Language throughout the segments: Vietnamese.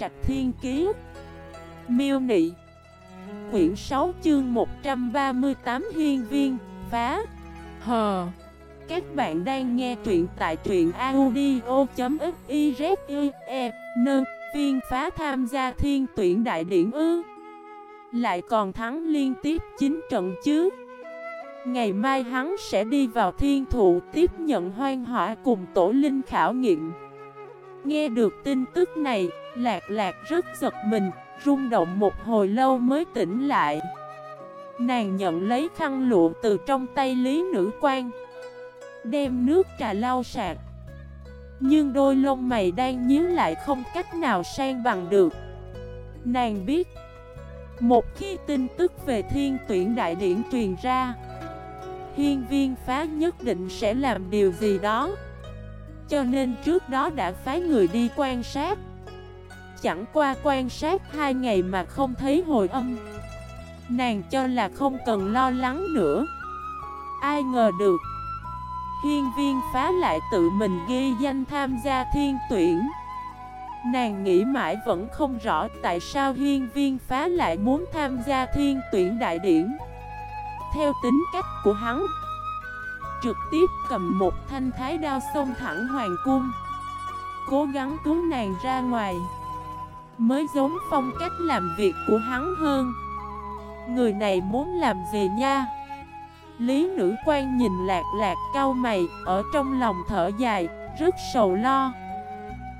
Trạch Thiên Kiế Miêu Nị. Quyển 6 chương 138 Hiên Viên. Phá. Hờ Các bạn đang nghe truyện tại truyện audio.xyze Nâng. Viên phá tham gia thiên tuyển đại điển ư. Lại còn thắng liên tiếp 9 trận chứ. Ngày mai hắn sẽ đi vào thiên thụ tiếp nhận hoang hỏa cùng tổ linh khảo nghiệm. Nghe được tin tức này, lạc lạc rất giật mình, rung động một hồi lâu mới tỉnh lại. Nàng nhận lấy khăn lụa từ trong tay lý nữ quan Đem nước trà lau sạc. Nhưng đôi lông mày đang nhíu lại không cách nào sang bằng được. Nàng biết Một khi tin tức về thiên tuyển đại điển truyền ra Hiên viên phá nhất định sẽ làm điều gì đó. Cho nên trước đó đã phái người đi quan sát. Chẳng qua quan sát hai ngày mà không thấy hồi âm. Nàng cho là không cần lo lắng nữa. Ai ngờ được, Hiên viên phá lại tự mình ghi danh tham gia thiên tuyển. Nàng nghĩ mãi vẫn không rõ tại sao hiên viên phá lại muốn tham gia thiên tuyển đại điển. Theo tính cách của hắn Trực tiếp cầm một thanh thái đao xông thẳng hoàng cung. Cố gắng cứu nàng ra ngoài, Mới giống phong cách làm việc của hắn hơn. Người này muốn làm gì nha. Lý nữ quan nhìn lạc lạc cao mày, Ở trong lòng thở dài, Rất sầu lo.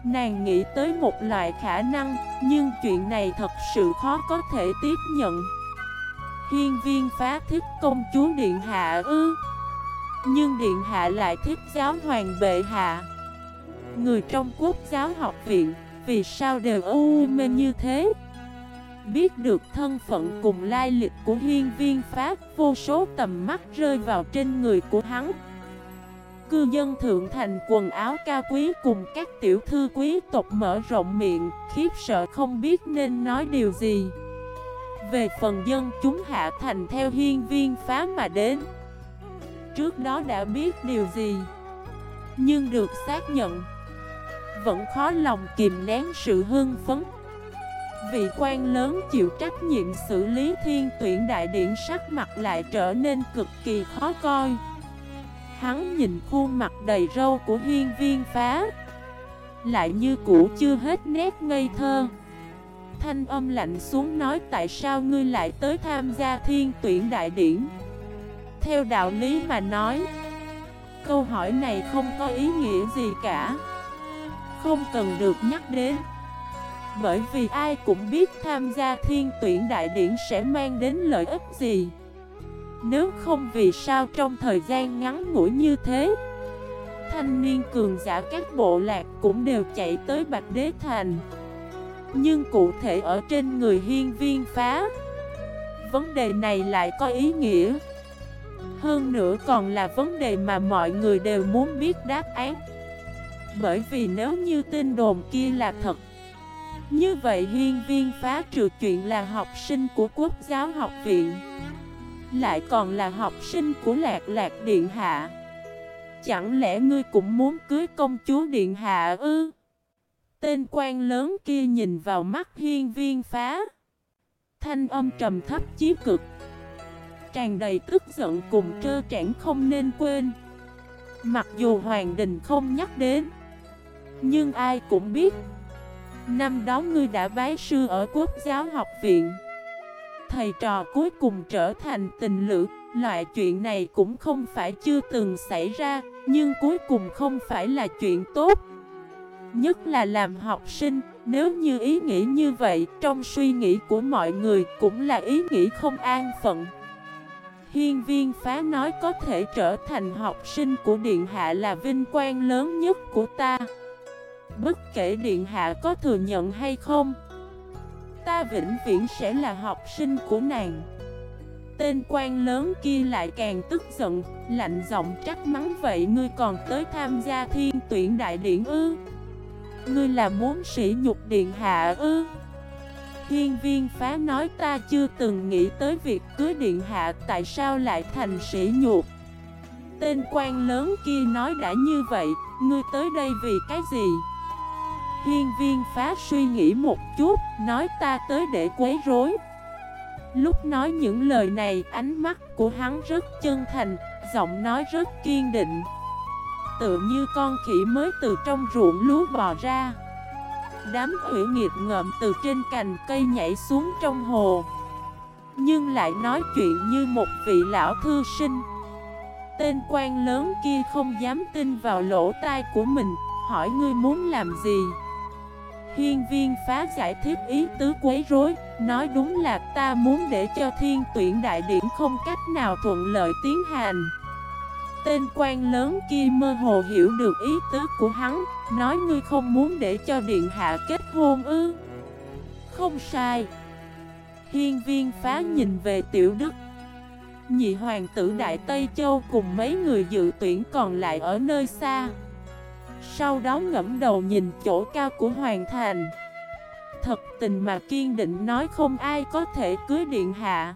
Nàng nghĩ tới một loại khả năng, Nhưng chuyện này thật sự khó có thể tiếp nhận. Hiên viên phá thích công chúa Điện Hạ ư? Nhưng Điện Hạ lại thích giáo hoàng bệ hạ. Người trong quốc giáo học viện, Vì sao đều ưu mê như thế? Biết được thân phận cùng lai lịch của hiên viên pháp, Vô số tầm mắt rơi vào trên người của hắn. Cư dân thượng thành quần áo cao quý cùng các tiểu thư quý tộc mở rộng miệng, Khiếp sợ không biết nên nói điều gì. Về phần dân chúng hạ thành theo hiên viên phá mà đến Trước đó đã biết điều gì, Nhưng được xác nhận, Vẫn khó lòng kìm nén sự hưng phấn. Vị quan lớn chịu trách nhiệm xử lý thiên tuyển đại điện sắc mặt lại trở nên cực kỳ khó coi. Hắn nhìn khuôn mặt đầy râu của hiên viên phá, Lại như cũ chưa hết nét ngây thơ. Thanh âm lạnh xuống nói, tại sao ngươi lại tới tham gia thiên tuyển đại điển theo đạo lý mà nói. Câu hỏi này không có ý nghĩa gì cả. Không cần được nhắc đến. Bởi vì ai cũng biết tham gia thiên tuyển đại điển sẽ mang đến lợi ích gì. Nếu không vì sao trong thời gian ngắn ngủi như thế, Thanh niên cường giả các bộ lạc cũng đều chạy tới Bạch Đế Thành. Nhưng cụ thể ở trên người hiên viên phá, Vấn đề này lại có ý nghĩa. Hơn nữa còn là vấn đề mà mọi người đều muốn biết đáp án. Bởi vì nếu như tin đồn kia là thật, như vậy hiên viên phá trừ chuyện là học sinh của quốc giáo học viện, Lại còn là học sinh của lạc lạc điện hạ. Chẳng lẽ ngươi cũng muốn cưới công chúa điện hạ ư? Tên quan lớn kia nhìn vào mắt hiên viên phá. Thanh âm trầm thấp chí cực. Tràn đầy tức giận cùng trơ trẽn không nên quên. Mặc dù Hoàng Đình không nhắc đến, Nhưng ai cũng biết, Năm đó ngươi đã bái sư ở quốc giáo học viện. Thầy trò cuối cùng trở thành tình lữ, Loại chuyện này cũng không phải chưa từng xảy ra, Nhưng cuối cùng không phải là chuyện tốt. Nhất là làm học sinh, Nếu như ý nghĩ như vậy, Trong suy nghĩ của mọi người Cũng là ý nghĩ không an phận. Hiên viên phá nói có thể trở thành học sinh của Điện Hạ là vinh quang lớn nhất của ta. Bất kể Điện Hạ có thừa nhận hay không, Ta vĩnh viễn sẽ là học sinh của nàng. Tên quan lớn kia lại càng tức giận, Lạnh giọng trách mắng, vậy Ngươi còn tới tham gia thiên tuyển đại điện ư? Ngươi là muốn sỉ nhục điện hạ ư? Hiên viên phá nói ta chưa từng nghĩ tới việc cưới điện hạ Tại sao lại thành sỉ nhục Tên quan lớn kia nói đã như vậy Ngươi tới đây vì cái gì Hiên viên phá suy nghĩ một chút, nói ta tới để quấy rối. Lúc nói những lời này, ánh mắt của hắn rất chân thành, giọng nói rất kiên định. Tự như con khỉ mới từ trong ruộng lúa bò ra. Đám hủy nghiệt ngợm từ trên cành cây nhảy xuống trong hồ. Nhưng lại nói chuyện như một vị lão thư sinh. Tên quan lớn kia không dám tin vào lỗ tai của mình, hỏi ngươi muốn làm gì? Hiên viên phá giải thích ý tứ quấy rối, nói đúng là ta muốn để cho thiên tuyển đại điển không cách nào thuận lợi tiến hành. Tên quan lớn kia mơ hồ hiểu được ý tứ của hắn, nói ngươi không muốn để cho điện hạ kết hôn ư. Không sai. Hiên viên phá nhìn về tiểu đức. Nhị hoàng tử Đại Tây Châu cùng mấy người dự tuyển còn lại ở nơi xa. Sau đó ngẫm đầu nhìn chỗ cao của Hoàng Thành Thật tình mà kiên định nói không ai có thể cưới điện hạ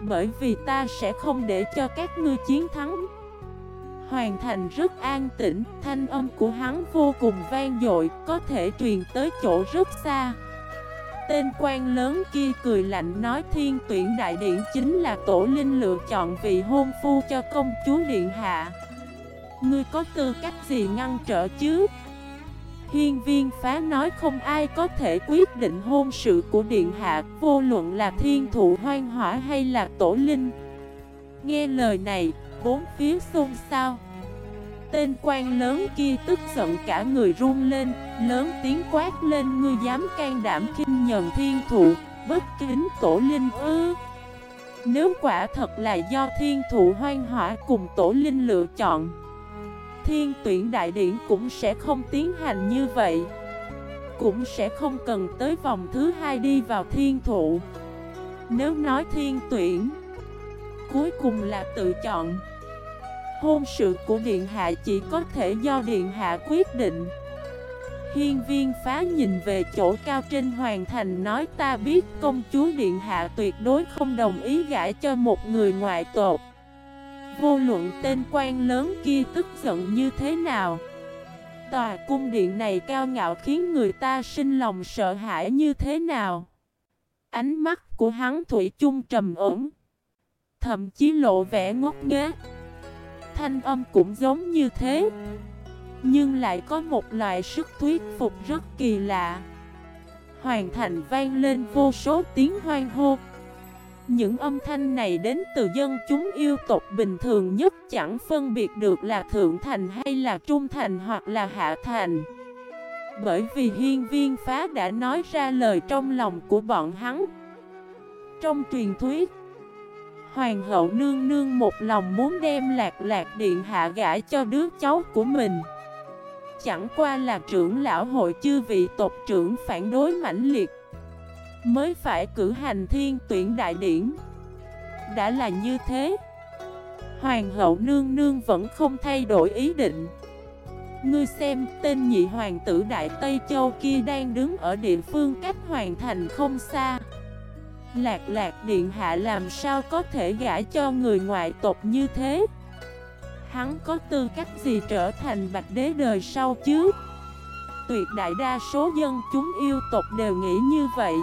Bởi vì ta sẽ không để cho các ngươi chiến thắng Hoàn Thành rất an tĩnh, thanh âm của hắn vô cùng vang dội, có thể truyền tới chỗ rất xa. Tên quan lớn kia cười lạnh nói thiên tuyển đại điện chính là tổ linh lựa chọn vị hôn phu cho công chúa điện hạ. Ngươi có tư cách gì ngăn trở chứ? Hiên viên phá nói không ai có thể quyết định hôn sự của Điện Hạ Vô luận là thiên thụ hoang hỏa hay là tổ linh Nghe lời này, bốn phía xôn xao Tên quan lớn kia tức giận cả người run lên, Lớn tiếng quát lên, ngươi dám can đảm kinh nhờn thiên thụ, Bất kính tổ linh ư? Nếu quả thật là do thiên thụ hoang hỏa cùng tổ linh lựa chọn, Thiên tuyển đại điển cũng sẽ không tiến hành như vậy, Cũng sẽ không cần tới vòng thứ hai đi vào thiên thụ. Nếu nói thiên tuyển, Cuối cùng là tự chọn. Hôn sự của Điện Hạ chỉ có thể do Điện Hạ quyết định. Hiên viên phá nhìn về chỗ cao trên hoàng thành nói, ta biết công chúa Điện Hạ tuyệt đối không đồng ý gãi cho một người ngoại tột Vô luận tên quan lớn kia tức giận như thế nào. Tòa cung điện này cao ngạo khiến người ta sinh lòng sợ hãi như thế nào. Ánh mắt của hắn thủy chung trầm ổn. Thậm chí lộ vẻ ngốc nghếch. Thanh âm cũng giống như thế Nhưng lại có một loại sức thuyết phục rất kỳ lạ Hoàn thành vang lên vô số tiếng hoang hô những âm thanh này đến từ dân chúng yêu tộc bình thường nhất chẳng phân biệt được là thượng thành hay là trung thành hoặc là hạ thành. Bởi vì hiên viên phá đã nói ra lời trong lòng của bọn hắn. Trong truyền thuyết, Hoàng hậu nương nương một lòng muốn đem lạc lạc điện hạ gã cho đứa cháu của mình. Chẳng qua là trưởng lão hội chư vị tộc trưởng phản đối mãnh liệt, Mới phải cử hành thiên tuyển đại điển. Đã là như thế, Hoàng hậu nương nương vẫn không thay đổi ý định. Ngươi xem tên nhị hoàng tử Đại Tây Châu kia đang đứng ở địa phương cách hoàn thành không xa. Lạc lạc điện hạ làm sao có thể gả cho người ngoại tộc như thế? Hắn có tư cách gì trở thành bạch đế đời sau chứ? Tuyệt đại đa số dân chúng yêu tộc đều nghĩ như vậy.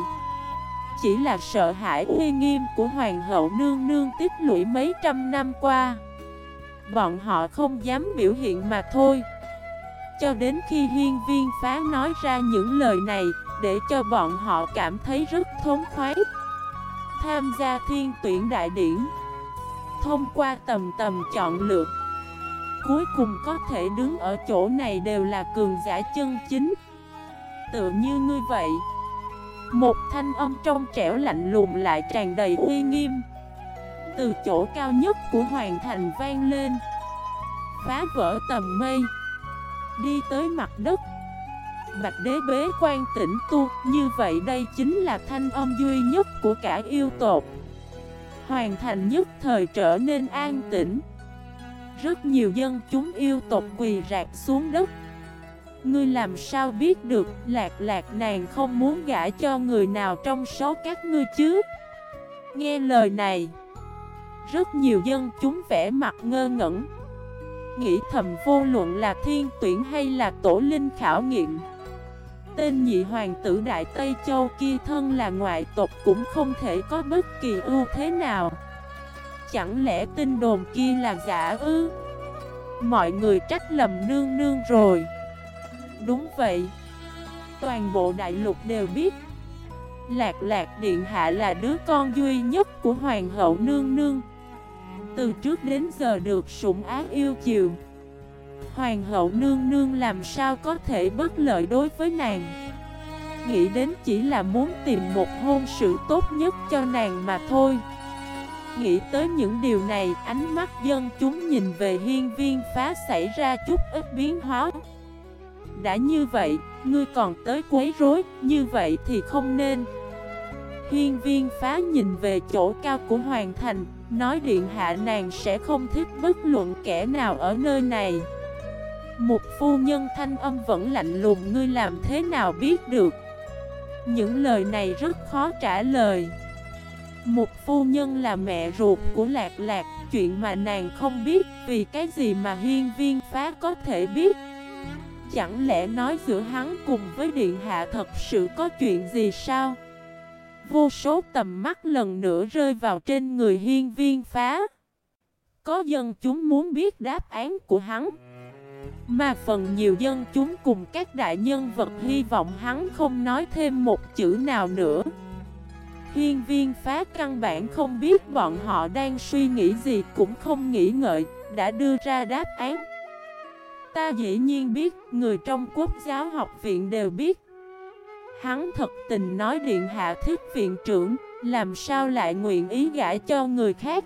Chỉ là sợ hãi uy nghiêm của hoàng hậu nương nương tích lũy mấy trăm năm qua. Bọn họ không dám biểu hiện mà thôi. Cho đến khi hiên viên phá nói ra những lời này Để cho bọn họ cảm thấy rất thống khoái. Tham gia thiên tuyển đại điển. Thông qua tầm tầm chọn lựa Cuối cùng có thể đứng ở chỗ này đều là cường giả chân chính. Tự như ngươi vậy, một thanh âm trong trẻo lạnh lùng lại tràn đầy uy nghiêm. Từ chỗ cao nhất của hoàng thành vang lên, Phá vỡ tầm mây, Đi tới mặt đất. Bạch đế bế quan tĩnh tu, Như vậy đây chính là thanh âm duy nhất của cả yêu tộc. Hoàn thành nhất thời trở nên an tĩnh. Rất nhiều dân chúng yêu tộc quỳ rạc xuống đất. Ngươi làm sao biết được, lạc lạc nàng không muốn gả cho người nào trong số các ngươi chứ? Nghe lời này, Rất nhiều dân chúng vẻ mặt ngơ ngẩn. Nghĩ thầm vô luận là thiên tuyển hay là tổ linh khảo nghiệm tên nhị hoàng tử Đại Tây Châu kia thân là ngoại tộc cũng không thể có bất kỳ ưu thế nào. Chẳng lẽ tin đồn kia là giả ư? Mọi người trách lầm nương nương rồi. Đúng vậy. Toàn bộ đại lục đều biết. Lạc lạc điện hạ là đứa con duy nhất của hoàng hậu nương nương. Từ trước đến giờ được sủng ác yêu chiều. Hoàng hậu nương nương làm sao có thể bất lợi đối với nàng? Nghĩ đến chỉ là muốn tìm một hôn sự tốt nhất cho nàng mà thôi. Nghĩ tới những điều này, ánh mắt dân chúng nhìn về hiên viên phá xảy ra chút ít biến hóa. Đã như vậy, ngươi còn tới quấy rối, như vậy thì không nên. Hiên viên phá nhìn về chỗ cao của Hoàng Thành Nói điện hạ nàng sẽ không thích bất luận kẻ nào ở nơi này. Một phu nhân thanh âm vẫn lạnh lùng, ngươi làm thế nào biết được? Những lời này rất khó trả lời. Một phu nhân là mẹ ruột của Lạc Lạc, Chuyện mà nàng không biết, Vì cái gì mà hiên viên phá có thể biết? Chẳng lẽ nói giữa hắn cùng với Điện Hạ thật sự có chuyện gì sao? Vô số tầm mắt lần nữa rơi vào trên người hiên viên phá. Có dân chúng muốn biết đáp án của hắn. Mà phần nhiều dân chúng cùng các đại nhân vật hy vọng hắn không nói thêm một chữ nào nữa. Hiên viên phá căn bản không biết bọn họ đang suy nghĩ gì cũng không nghĩ ngợi Đã đưa ra đáp án. Ta dĩ nhiên biết, người trong quốc giáo học viện đều biết. Hắn thật tình nói điện hạ thích viện trưởng Làm sao lại nguyện ý gãi cho người khác?